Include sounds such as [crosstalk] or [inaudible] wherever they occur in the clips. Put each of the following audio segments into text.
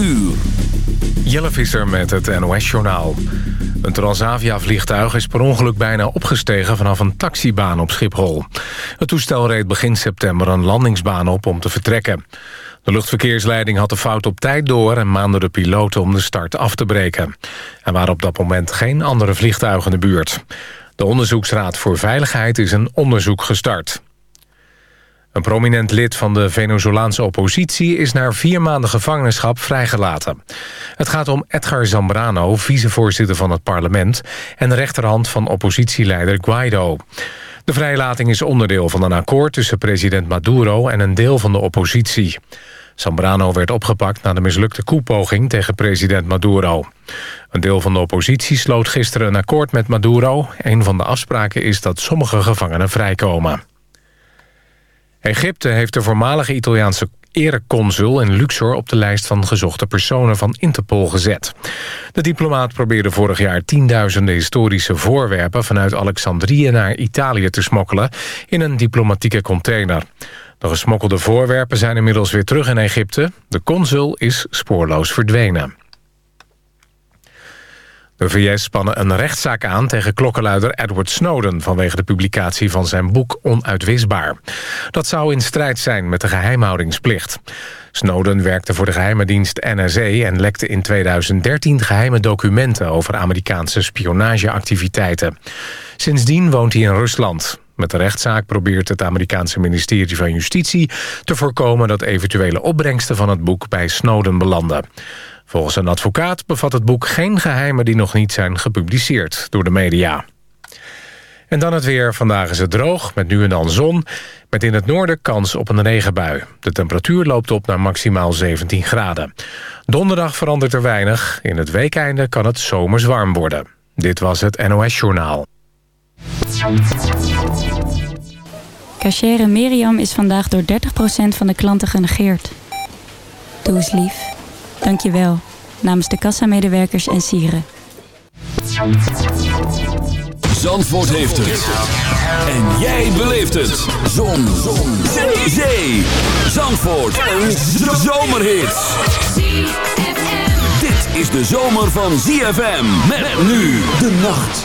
uur. Jelle Visser met het NOS-journaal. Een Transavia-vliegtuig is per ongeluk bijna opgestegen... vanaf een taxibaan op Schiphol. Het toestel reed begin september een landingsbaan op om te vertrekken. De luchtverkeersleiding had de fout op tijd door... en maande de piloten om de start af te breken. Er waren op dat moment geen andere vliegtuigen in de buurt. De Onderzoeksraad voor Veiligheid is een onderzoek gestart. Een prominent lid van de Venezolaanse oppositie... is na vier maanden gevangenschap vrijgelaten. Het gaat om Edgar Zambrano, vicevoorzitter van het parlement... en rechterhand van oppositieleider Guaido. De vrijlating is onderdeel van een akkoord tussen president Maduro... en een deel van de oppositie. Zambrano werd opgepakt na de mislukte koepoging tegen president Maduro. Een deel van de oppositie sloot gisteren een akkoord met Maduro. Een van de afspraken is dat sommige gevangenen vrijkomen. Egypte heeft de voormalige Italiaanse ereconsul in Luxor... op de lijst van gezochte personen van Interpol gezet. De diplomaat probeerde vorig jaar tienduizenden historische voorwerpen... vanuit Alexandrië naar Italië te smokkelen in een diplomatieke container. De gesmokkelde voorwerpen zijn inmiddels weer terug in Egypte. De consul is spoorloos verdwenen. De VS spannen een rechtszaak aan tegen klokkenluider Edward Snowden... vanwege de publicatie van zijn boek Onuitwisbaar. Dat zou in strijd zijn met de geheimhoudingsplicht. Snowden werkte voor de geheime dienst NSA... en lekte in 2013 geheime documenten over Amerikaanse spionageactiviteiten. Sindsdien woont hij in Rusland. Met de rechtszaak probeert het Amerikaanse ministerie van Justitie... te voorkomen dat eventuele opbrengsten van het boek bij Snowden belanden. Volgens een advocaat bevat het boek geen geheimen die nog niet zijn gepubliceerd door de media. En dan het weer. Vandaag is het droog, met nu en dan zon. Met in het noorden kans op een regenbui. De temperatuur loopt op naar maximaal 17 graden. Donderdag verandert er weinig. In het weekeinde kan het zomers warm worden. Dit was het NOS Journaal. Cachere Miriam is vandaag door 30% van de klanten genegeerd. Doe eens lief. Dank je wel. Namens de kassamedewerkers en sieren. Zandvoort heeft het. En jij beleeft het. Zon. Zon. Zee. Zee. Zandvoort. Een zomerhit. Dit is de zomer van ZFM. Met nu de nacht.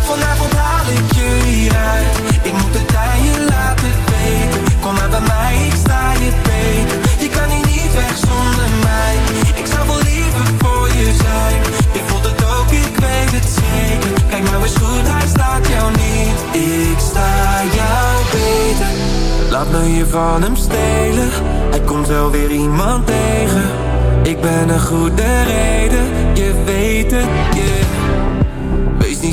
Vanavond haal ik je hieruit. Ik moet het aan je laten weten. Kom maar bij mij, ik sta je beter. Je kan hier niet weg zonder mij. Ik zou wel liever voor je zijn. Je voelt het ook, ik weet het zeker. Kijk nou eens goed, hij staat jou niet. Ik sta jou beter. Laat me je van hem stelen. Hij komt wel weer iemand tegen. Ik ben een goede reden, je weet het, yeah.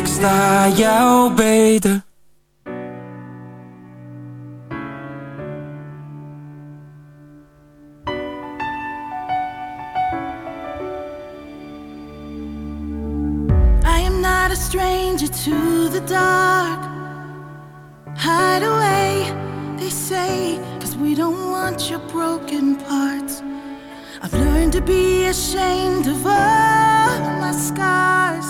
Ik sta jou beter. I am not a stranger to the dark. Hide away, they say, cause we don't want your broken parts. I've learned to be ashamed of all my scars.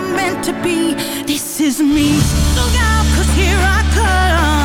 I'm meant to be. This is me. Look out, cause here I come.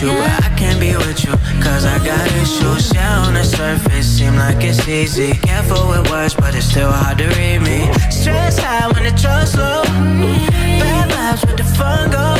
you, but I can't be with you Cause I got issues, yeah, on the surface Seem like it's easy. Careful with words, but it's still hard to read me. Stress high when the trust low. Bad vibes with the fun go.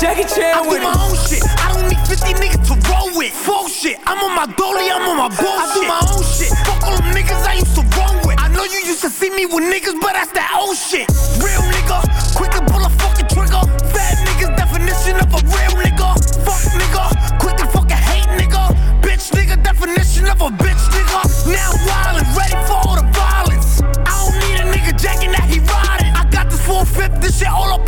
Jackie Chan with. I do my own shit. I don't need 50 niggas to roll with. Full shit. I'm on my dolly, I'm on my bullshit. I do my own shit. Fuck all them niggas I used to roll with. I know you used to see me with niggas, but that's that old shit. Real nigga, quick to pull a fucking trigger. Fat niggas, definition of a real nigga. Fuck nigga, quick to fucking hate nigga. Bitch nigga, definition of a bitch nigga. Now wildin', ready for all the violence. I don't need a nigga jacking that he riding. I got this 450, this shit all up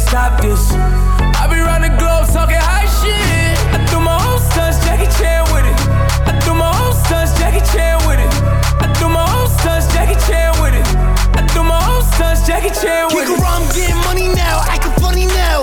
nigga, stop this. I be round the globe talking high shit. I do my own stunts, Jackie Chan with it. I do my own stunts, Jackie Chan with it. I do my own stunts, Jackie Chan with it. I do my own stunts, Jackie Chan with it. Kick around, getting money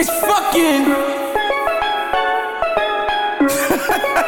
It's fucking. [laughs]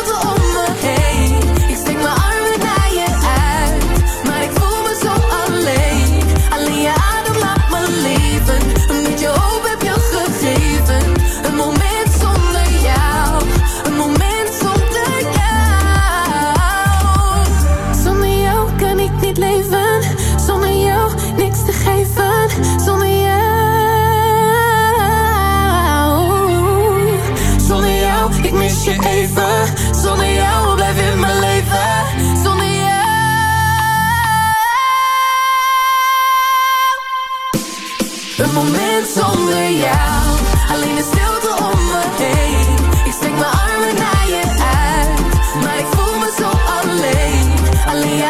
Alleen de stilte om me heen. Ik steek mijn armen naar je uit. Maar ik voel me zo alleen. Alleen je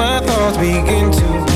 my thoughts begin to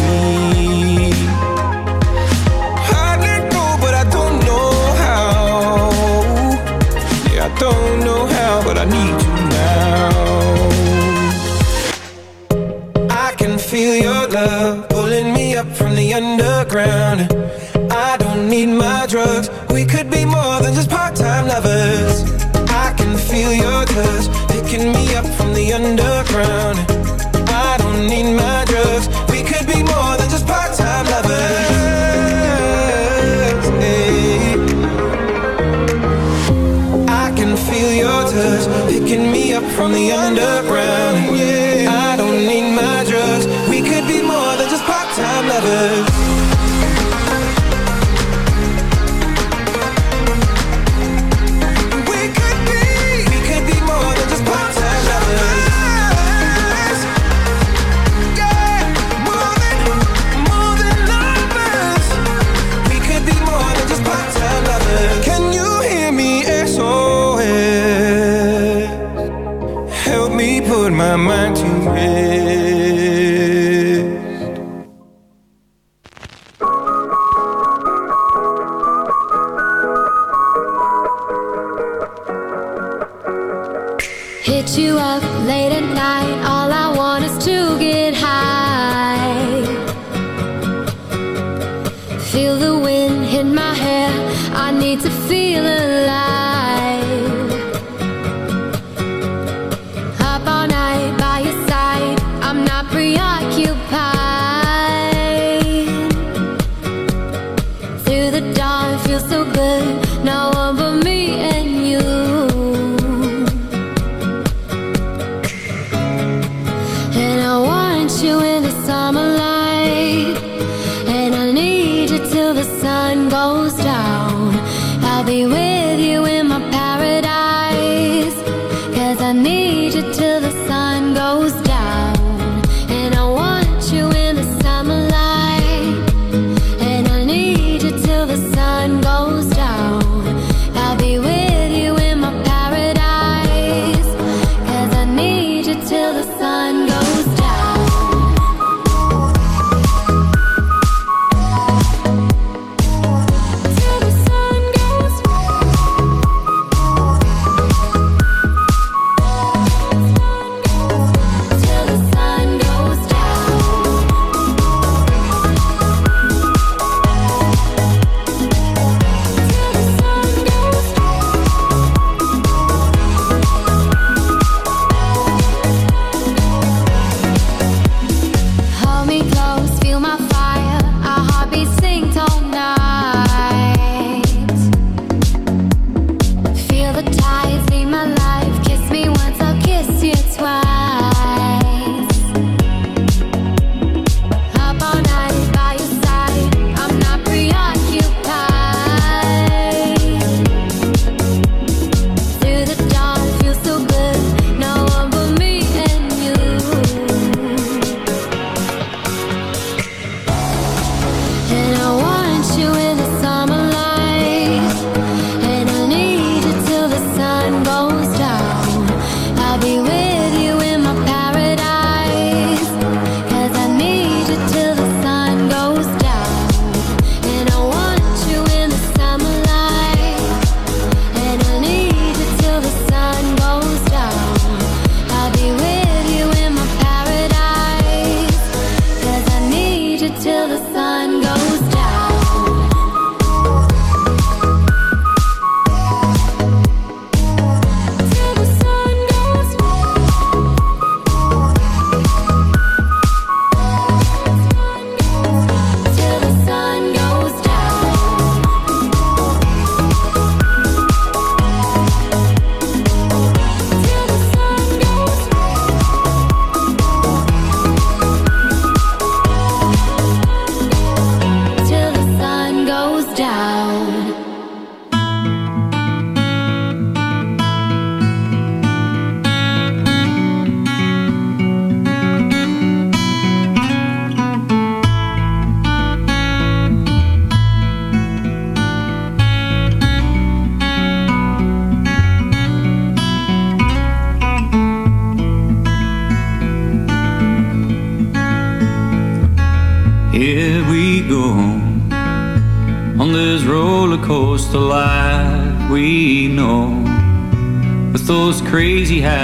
crazy hat.